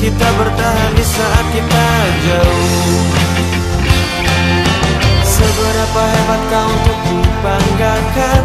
kita bertahan di saat kita jauh. Seberapa hebat kau untuk dibanggakan?